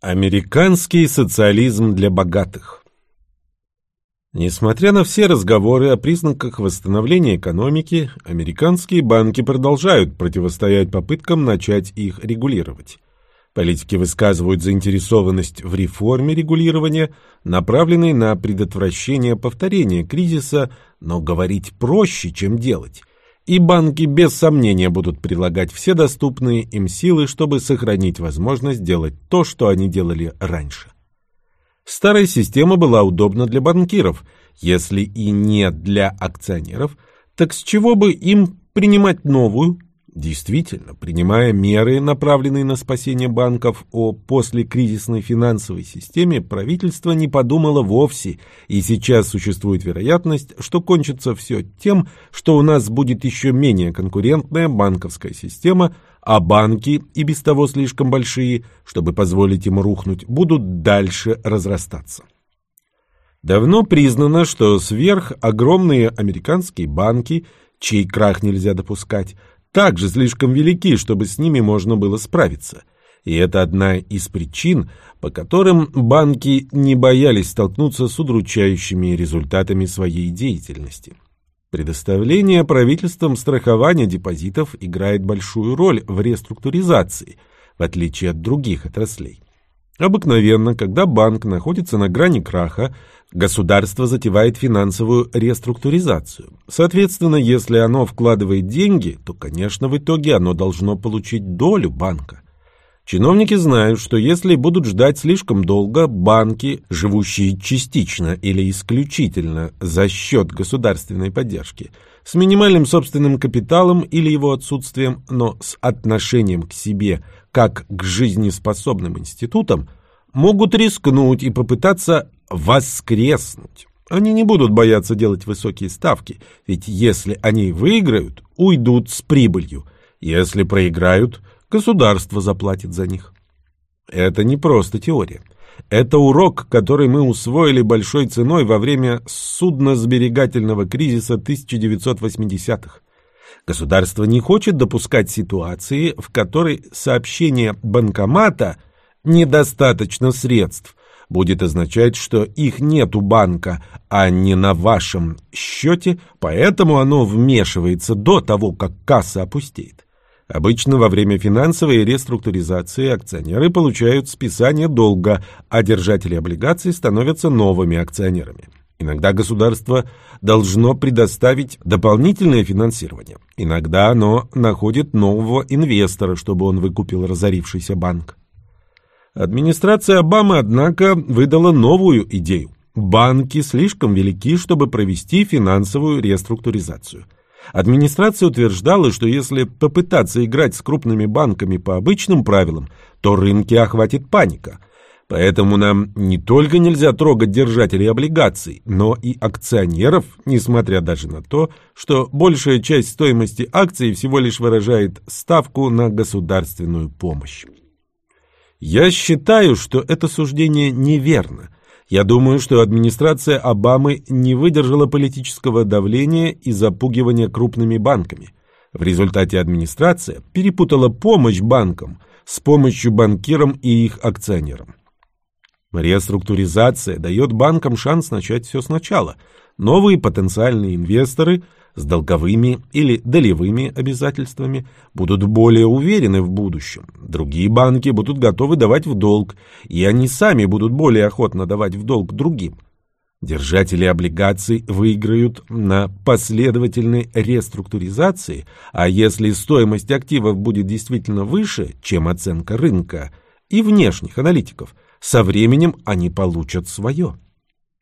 Американский социализм для богатых Несмотря на все разговоры о признаках восстановления экономики, американские банки продолжают противостоять попыткам начать их регулировать. Политики высказывают заинтересованность в реформе регулирования, направленной на предотвращение повторения кризиса, но говорить проще, чем делать и банки без сомнения будут прилагать все доступные им силы, чтобы сохранить возможность делать то, что они делали раньше. Старая система была удобна для банкиров, если и не для акционеров, так с чего бы им принимать новую, Действительно, принимая меры, направленные на спасение банков о послекризисной финансовой системе, правительство не подумало вовсе, и сейчас существует вероятность, что кончится все тем, что у нас будет еще менее конкурентная банковская система, а банки, и без того слишком большие, чтобы позволить им рухнуть, будут дальше разрастаться. Давно признано, что сверхогромные американские банки, чей крах нельзя допускать, также слишком велики, чтобы с ними можно было справиться. И это одна из причин, по которым банки не боялись столкнуться с удручающими результатами своей деятельности. Предоставление правительством страхования депозитов играет большую роль в реструктуризации, в отличие от других отраслей. Обыкновенно, когда банк находится на грани краха, государство затевает финансовую реструктуризацию. Соответственно, если оно вкладывает деньги, то, конечно, в итоге оно должно получить долю банка. Чиновники знают, что если будут ждать слишком долго, банки, живущие частично или исключительно за счет государственной поддержки, с минимальным собственным капиталом или его отсутствием, но с отношением к себе – как к жизнеспособным институтам, могут рискнуть и попытаться воскреснуть. Они не будут бояться делать высокие ставки, ведь если они выиграют, уйдут с прибылью. Если проиграют, государство заплатит за них. Это не просто теория. Это урок, который мы усвоили большой ценой во время судно-сберегательного кризиса 1980-х. Государство не хочет допускать ситуации, в которой сообщение банкомата «недостаточно средств» будет означать, что их нет у банка, а не на вашем счете, поэтому оно вмешивается до того, как касса опустеет. Обычно во время финансовой реструктуризации акционеры получают списание долга, а держатели облигаций становятся новыми акционерами. Иногда государство должно предоставить дополнительное финансирование. Иногда оно находит нового инвестора, чтобы он выкупил разорившийся банк. Администрация Обамы, однако, выдала новую идею. Банки слишком велики, чтобы провести финансовую реструктуризацию. Администрация утверждала, что если попытаться играть с крупными банками по обычным правилам, то рынки охватит паника – Поэтому нам не только нельзя трогать держателей облигаций, но и акционеров, несмотря даже на то, что большая часть стоимости акций всего лишь выражает ставку на государственную помощь. Я считаю, что это суждение неверно. Я думаю, что администрация Обамы не выдержала политического давления и запугивания крупными банками. В результате администрация перепутала помощь банкам с помощью банкирам и их акционерам. Реструктуризация дает банкам шанс начать все сначала. Новые потенциальные инвесторы с долговыми или долевыми обязательствами будут более уверены в будущем. Другие банки будут готовы давать в долг, и они сами будут более охотно давать в долг другим. Держатели облигаций выиграют на последовательной реструктуризации, а если стоимость активов будет действительно выше, чем оценка рынка и внешних аналитиков – со временем они получат свое.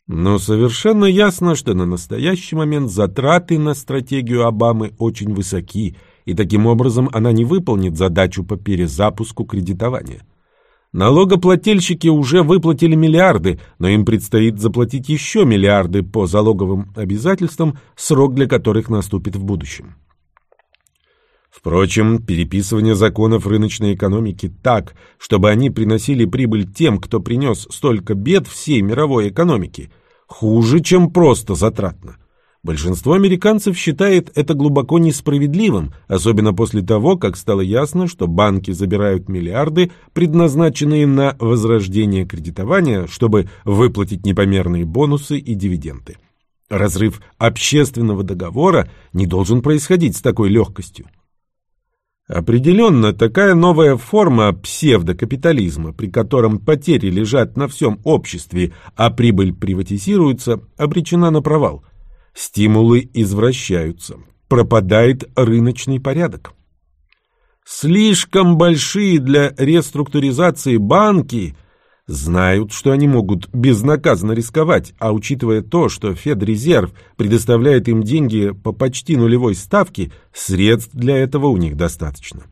Но совершенно ясно, что на настоящий момент затраты на стратегию Обамы очень высоки, и таким образом она не выполнит задачу по перезапуску кредитования. Налогоплательщики уже выплатили миллиарды, но им предстоит заплатить еще миллиарды по залоговым обязательствам, срок для которых наступит в будущем. Впрочем, переписывание законов рыночной экономики так, чтобы они приносили прибыль тем, кто принес столько бед всей мировой экономике, хуже, чем просто затратно. Большинство американцев считает это глубоко несправедливым, особенно после того, как стало ясно, что банки забирают миллиарды, предназначенные на возрождение кредитования, чтобы выплатить непомерные бонусы и дивиденды. Разрыв общественного договора не должен происходить с такой легкостью. Определенно, такая новая форма псевдокапитализма, при котором потери лежат на всем обществе, а прибыль приватизируется, обречена на провал. Стимулы извращаются. Пропадает рыночный порядок. Слишком большие для реструктуризации банки – знают, что они могут безнаказанно рисковать, а учитывая то, что Федрезерв предоставляет им деньги по почти нулевой ставке, средств для этого у них достаточно.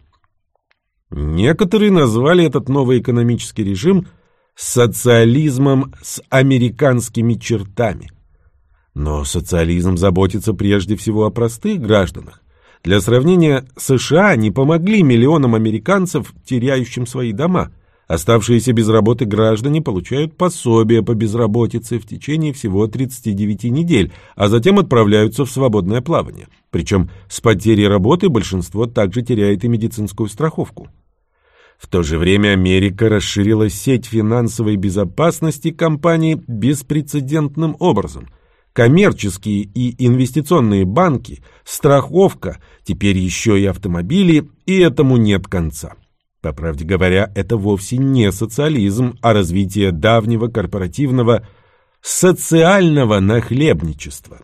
Некоторые назвали этот новый экономический режим социализмом с американскими чертами. Но социализм заботится прежде всего о простых гражданах. Для сравнения, США не помогли миллионам американцев, теряющим свои дома – Оставшиеся без работы граждане получают пособие по безработице в течение всего 39 недель, а затем отправляются в свободное плавание. Причем с потерей работы большинство также теряет и медицинскую страховку. В то же время Америка расширила сеть финансовой безопасности компаний беспрецедентным образом. Коммерческие и инвестиционные банки, страховка, теперь еще и автомобили, и этому нет конца. По правде говоря, это вовсе не социализм, а развитие давнего корпоративного социального нахлебничества.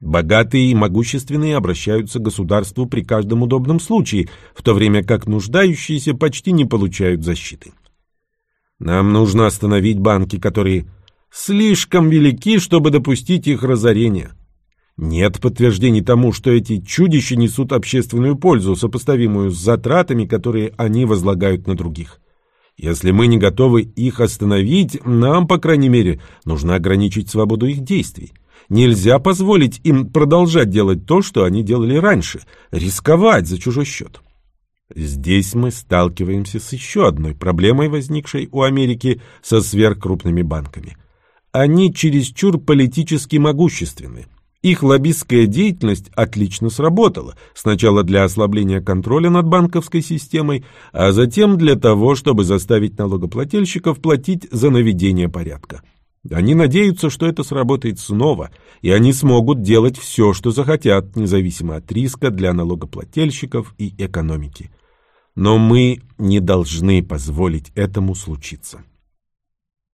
Богатые и могущественные обращаются к государству при каждом удобном случае, в то время как нуждающиеся почти не получают защиты. Нам нужно остановить банки, которые слишком велики, чтобы допустить их разорения. Нет подтверждений тому, что эти чудища несут общественную пользу, сопоставимую с затратами, которые они возлагают на других. Если мы не готовы их остановить, нам, по крайней мере, нужно ограничить свободу их действий. Нельзя позволить им продолжать делать то, что они делали раньше, рисковать за чужой счет. Здесь мы сталкиваемся с еще одной проблемой, возникшей у Америки со сверхкрупными банками. Они чересчур политически могущественны. Их лоббистская деятельность отлично сработала, сначала для ослабления контроля над банковской системой, а затем для того, чтобы заставить налогоплательщиков платить за наведение порядка. Они надеются, что это сработает снова, и они смогут делать все, что захотят, независимо от риска для налогоплательщиков и экономики. Но мы не должны позволить этому случиться.